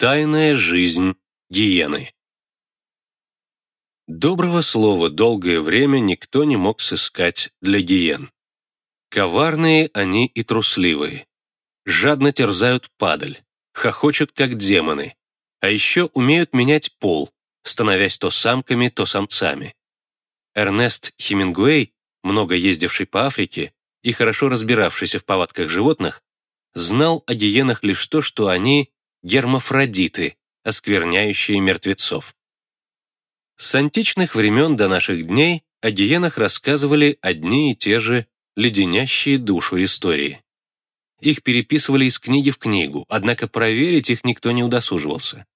Тайная жизнь гиены. Доброго слова долгое время никто не мог сыскать для гиен. Коварные они и трусливые. Жадно терзают падаль, хохочут как демоны, а еще умеют менять пол, становясь то самками, то самцами. Эрнест Хемингуэй, много ездивший по Африке и хорошо разбиравшийся в повадках животных, знал о гиенах лишь то, что они гермафродиты, оскверняющие мертвецов. С античных времен до наших дней о гиенах рассказывали одни и те же леденящие душу истории. Их переписывали из книги в книгу, однако проверить их никто не удосуживался.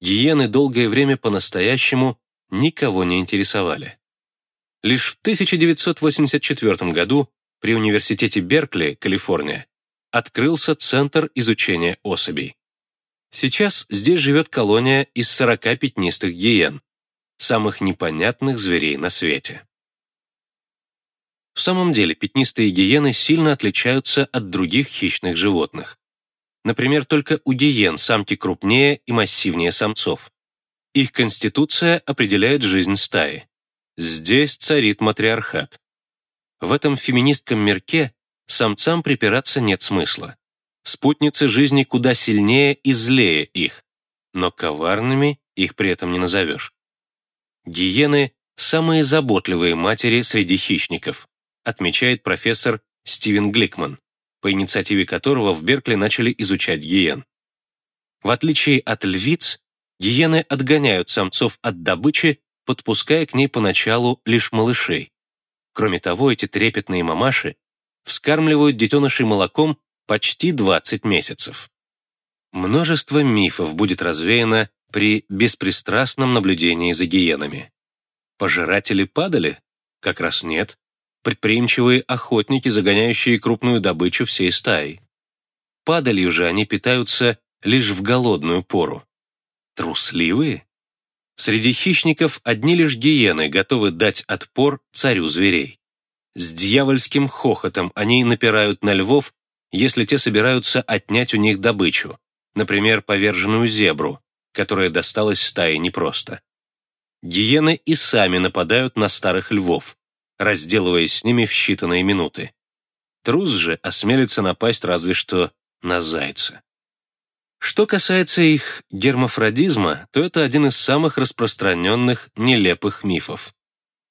Гиены долгое время по-настоящему никого не интересовали. Лишь в 1984 году при Университете Беркли, Калифорния, открылся Центр изучения особей. Сейчас здесь живет колония из 40 пятнистых гиен, самых непонятных зверей на свете. В самом деле, пятнистые гиены сильно отличаются от других хищных животных. Например, только у гиен самки крупнее и массивнее самцов. Их конституция определяет жизнь стаи. Здесь царит матриархат. В этом феминистком мирке самцам припираться нет смысла. Спутницы жизни куда сильнее и злее их, но коварными их при этом не назовешь. Гиены – самые заботливые матери среди хищников, отмечает профессор Стивен Гликман, по инициативе которого в Беркли начали изучать гиен. В отличие от львиц, гиены отгоняют самцов от добычи, подпуская к ней поначалу лишь малышей. Кроме того, эти трепетные мамаши вскармливают детенышей молоком почти 20 месяцев. Множество мифов будет развеяно при беспристрастном наблюдении за гиенами. Пожиратели падали? Как раз нет. Предприимчивые охотники, загоняющие крупную добычу всей стаей. Падалью же они питаются лишь в голодную пору. Трусливые? Среди хищников одни лишь гиены готовы дать отпор царю зверей. С дьявольским хохотом они напирают на львов если те собираются отнять у них добычу, например, поверженную зебру, которая досталась стае непросто. Гиены и сами нападают на старых львов, разделываясь с ними в считанные минуты. Трус же осмелится напасть разве что на зайца. Что касается их гермафродизма, то это один из самых распространенных нелепых мифов.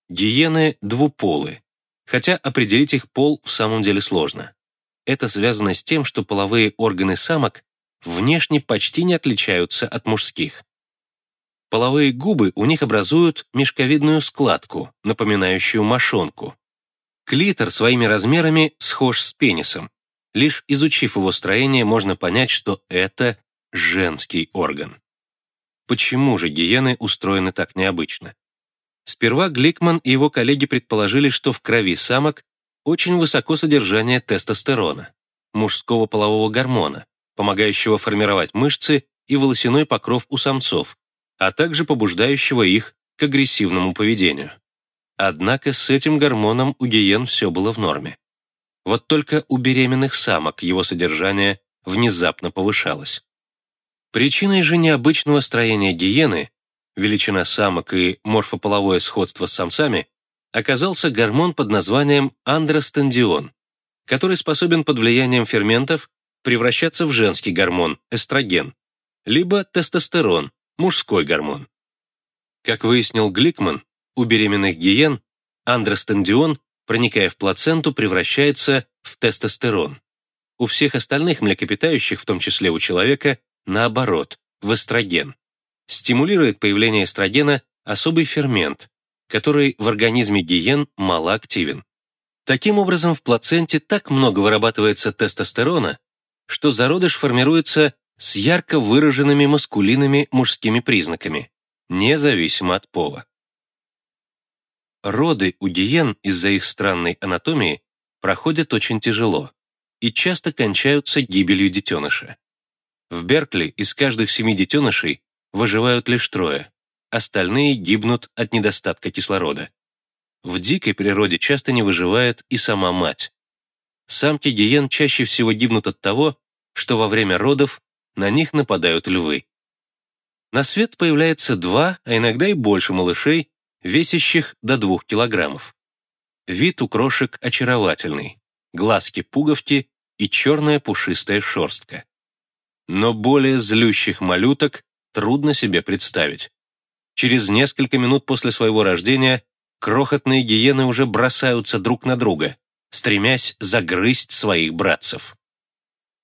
Гиены двуполы, хотя определить их пол в самом деле сложно. Это связано с тем, что половые органы самок внешне почти не отличаются от мужских. Половые губы у них образуют мешковидную складку, напоминающую мошонку. Клитор своими размерами схож с пенисом. Лишь изучив его строение, можно понять, что это женский орган. Почему же гиены устроены так необычно? Сперва Гликман и его коллеги предположили, что в крови самок очень высоко содержание тестостерона, мужского полового гормона, помогающего формировать мышцы и волосяной покров у самцов, а также побуждающего их к агрессивному поведению. Однако с этим гормоном у гиен все было в норме. Вот только у беременных самок его содержание внезапно повышалось. Причиной же необычного строения гиены, величина самок и морфополовое сходство с самцами, оказался гормон под названием андростендион, который способен под влиянием ферментов превращаться в женский гормон, эстроген, либо тестостерон, мужской гормон. Как выяснил Гликман, у беременных гиен андростендион, проникая в плаценту, превращается в тестостерон. У всех остальных млекопитающих, в том числе у человека, наоборот, в эстроген. Стимулирует появление эстрогена особый фермент, который в организме гиен малоактивен. Таким образом, в плаценте так много вырабатывается тестостерона, что зародыш формируется с ярко выраженными маскулинными мужскими признаками, независимо от пола. Роды у гиен из-за их странной анатомии проходят очень тяжело и часто кончаются гибелью детеныша. В Беркли из каждых семи детенышей выживают лишь трое остальные гибнут от недостатка кислорода. В дикой природе часто не выживает и сама мать. Самки гиен чаще всего гибнут от того, что во время родов на них нападают львы. На свет появляется два, а иногда и больше малышей, весящих до двух килограммов. Вид у крошек очаровательный, глазки-пуговки и черная пушистая шерстка. Но более злющих малюток трудно себе представить. Через несколько минут после своего рождения крохотные гиены уже бросаются друг на друга, стремясь загрызть своих братцев.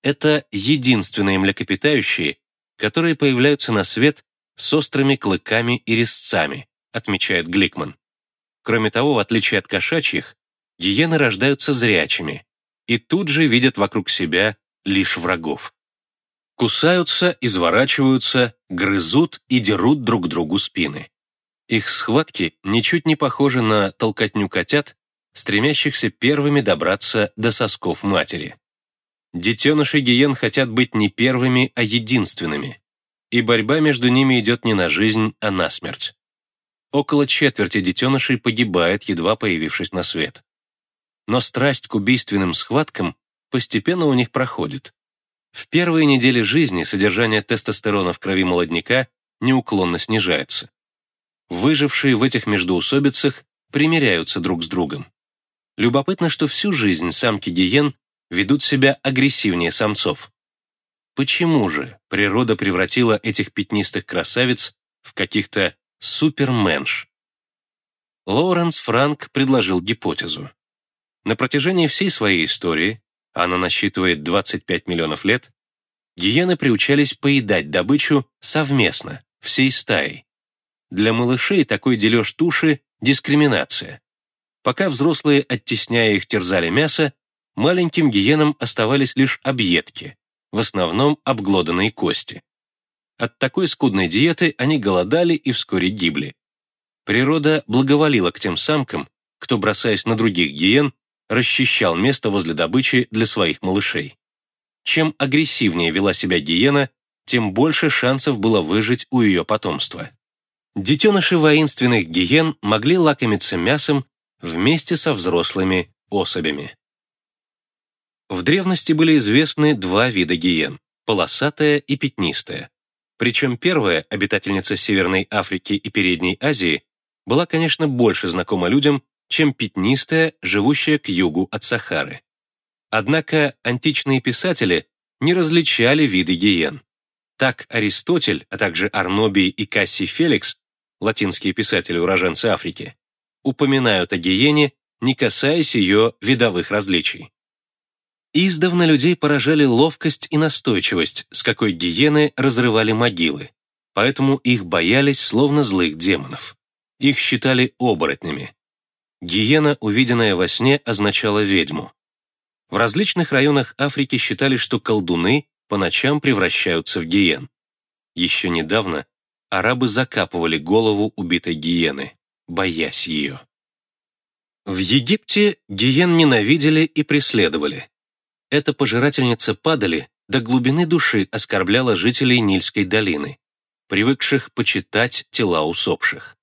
Это единственные млекопитающие, которые появляются на свет с острыми клыками и резцами, отмечает Гликман. Кроме того, в отличие от кошачьих, гиены рождаются зрячими и тут же видят вокруг себя лишь врагов. Кусаются, изворачиваются, грызут и дерут друг другу спины. Их схватки ничуть не похожи на толкотню котят, стремящихся первыми добраться до сосков матери. Детеныши гиен хотят быть не первыми, а единственными, и борьба между ними идет не на жизнь, а на смерть. Около четверти детенышей погибает, едва появившись на свет. Но страсть к убийственным схваткам постепенно у них проходит. В первые недели жизни содержание тестостерона в крови молодняка неуклонно снижается. Выжившие в этих междоусобицах примиряются друг с другом. Любопытно, что всю жизнь самки гиен ведут себя агрессивнее самцов. Почему же природа превратила этих пятнистых красавиц в каких-то суперменш? Лоуренс Франк предложил гипотезу. На протяжении всей своей истории, она насчитывает 25 миллионов лет, гиены приучались поедать добычу совместно, всей стаей. Для малышей такой дележ туши – дискриминация. Пока взрослые, оттесняя их, терзали мясо, маленьким гиенам оставались лишь объедки, в основном обглоданные кости. От такой скудной диеты они голодали и вскоре гибли. Природа благоволила к тем самкам, кто, бросаясь на других гиен, расчищал место возле добычи для своих малышей. Чем агрессивнее вела себя гиена, тем больше шансов было выжить у ее потомства. Детеныши воинственных гиен могли лакомиться мясом вместе со взрослыми особями. В древности были известны два вида гиен – полосатая и пятнистая. Причем первая, обитательница Северной Африки и Передней Азии, была, конечно, больше знакома людям, чем пятнистая, живущая к югу от Сахары. Однако античные писатели не различали виды гиен. Так Аристотель, а также Арнобий и Кассий Феликс, латинские писатели-уроженцы Африки, упоминают о гиене, не касаясь ее видовых различий. Издавна людей поражали ловкость и настойчивость, с какой гиены разрывали могилы, поэтому их боялись словно злых демонов. Их считали оборотнями. Гиена, увиденная во сне, означала ведьму. В различных районах Африки считали, что колдуны по ночам превращаются в гиен. Еще недавно арабы закапывали голову убитой гиены, боясь ее. В Египте гиен ненавидели и преследовали эта пожирательница падали до глубины души оскорбляла жителей Нильской долины, привыкших почитать тела усопших.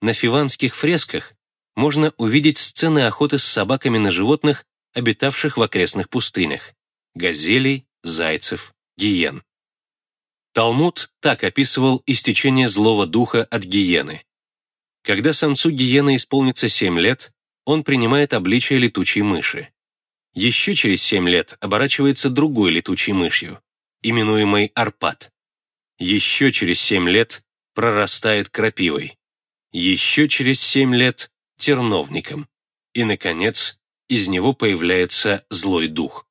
На фиванских фресках можно увидеть сцены охоты с собаками на животных, обитавших в окрестных пустынях – газелей, зайцев, гиен. Талмуд так описывал истечение злого духа от гиены. Когда самцу гиены исполнится семь лет, он принимает обличие летучей мыши еще через семь лет оборачивается другой летучей мышью, именуемой Арпад. Еще через семь лет прорастает крапивой. Еще через семь лет – терновником. И, наконец, из него появляется злой дух.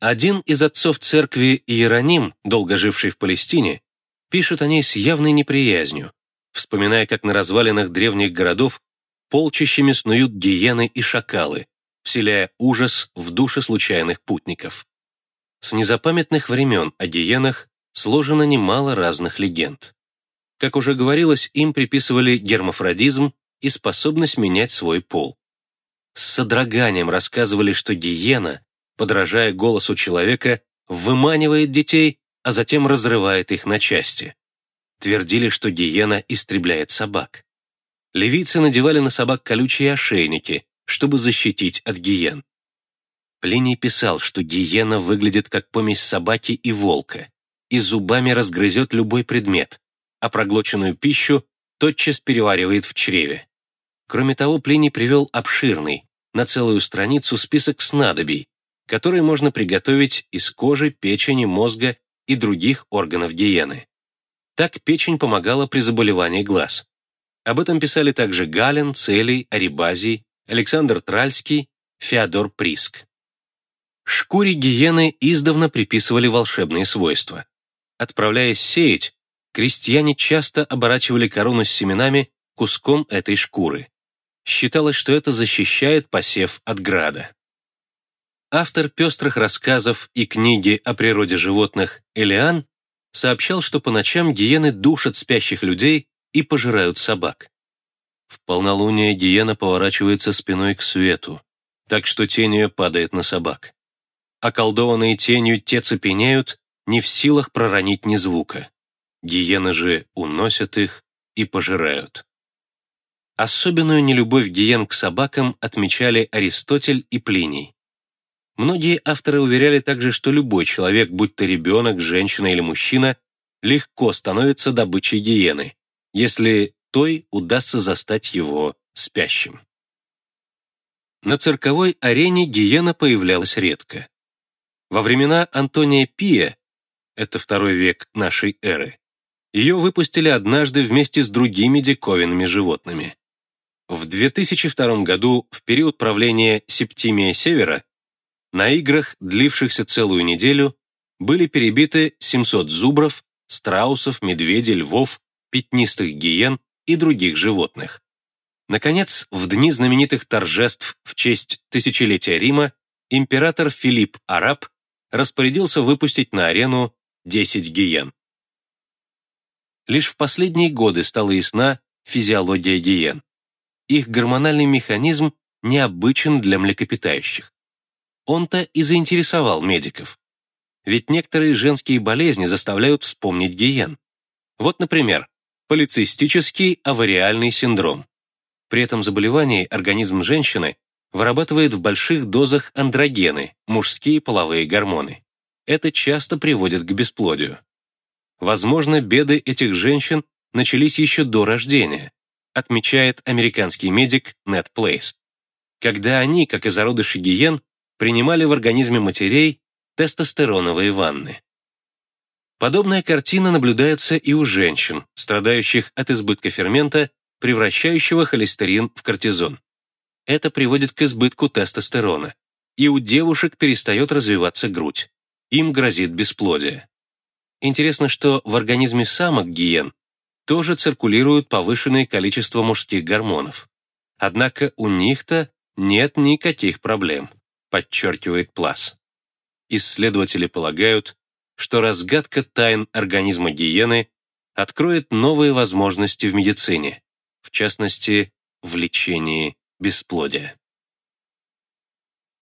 Один из отцов церкви Иероним, долго живший в Палестине, пишет о ней с явной неприязнью, вспоминая, как на развалинах древних городов полчищами снуют гиены и шакалы, вселяя ужас в души случайных путников. С незапамятных времен о гиенах сложено немало разных легенд. Как уже говорилось, им приписывали гермафродизм и способность менять свой пол. С содроганием рассказывали, что гиена, подражая голосу человека, выманивает детей, а затем разрывает их на части. Твердили, что гиена истребляет собак. Ливийцы надевали на собак колючие ошейники, чтобы защитить от гиен. Плиний писал, что гиена выглядит как помесь собаки и волка, и зубами разгрызет любой предмет, а проглоченную пищу тотчас переваривает в чреве. Кроме того, Плиний привел обширный, на целую страницу список снадобий, которые можно приготовить из кожи, печени, мозга и других органов гиены. Так печень помогала при заболевании глаз. Об этом писали также Гален, Целий, Арибазий, Александр Тральский, Феодор Приск. Шкуре гиены издавна приписывали волшебные свойства. Отправляясь сеять, крестьяне часто оборачивали корону с семенами куском этой шкуры. Считалось, что это защищает посев от града. Автор пестрых рассказов и книги о природе животных Элиан сообщал, что по ночам гиены душат спящих людей и пожирают собак. В полнолуние гиена поворачивается спиной к свету, так что тень ее падает на собак. Околдованные тенью те цепенеют, не в силах проронить ни звука. Гиены же уносят их и пожирают. Особенную нелюбовь гиен к собакам отмечали Аристотель и Плиний. Многие авторы уверяли также, что любой человек, будь то ребенок, женщина или мужчина, легко становится добычей гиены, если той удастся застать его спящим. На цирковой арене гиена появлялась редко. Во времена Антония Пия, это второй век нашей эры, ее выпустили однажды вместе с другими диковинными животными. В 2002 году, в период правления Септимия Севера, на играх, длившихся целую неделю, были перебиты 700 зубров, страусов, медведей, львов, пятнистых гиен и других животных. Наконец, в дни знаменитых торжеств в честь тысячелетия Рима император Филипп Араб распорядился выпустить на арену 10 гиен. Лишь в последние годы стала ясна физиология гиен. Их гормональный механизм необычен для млекопитающих. Он-то и заинтересовал медиков. Ведь некоторые женские болезни заставляют вспомнить гиен. Вот, например, полицистический авариальный синдром. При этом заболевании организм женщины вырабатывает в больших дозах андрогены, мужские половые гормоны. Это часто приводит к бесплодию. Возможно, беды этих женщин начались еще до рождения, отмечает американский медик Нед Плейс. Когда они, как и зародыши гиен, принимали в организме матерей тестостероновые ванны. Подобная картина наблюдается и у женщин, страдающих от избытка фермента, превращающего холестерин в кортизон. Это приводит к избытку тестостерона, и у девушек перестает развиваться грудь. Им грозит бесплодие. Интересно, что в организме самок гиен тоже циркулирует повышенное количество мужских гормонов. Однако у них-то нет никаких проблем подчеркивает Плас. Исследователи полагают, что разгадка тайн организма гиены откроет новые возможности в медицине, в частности, в лечении бесплодия.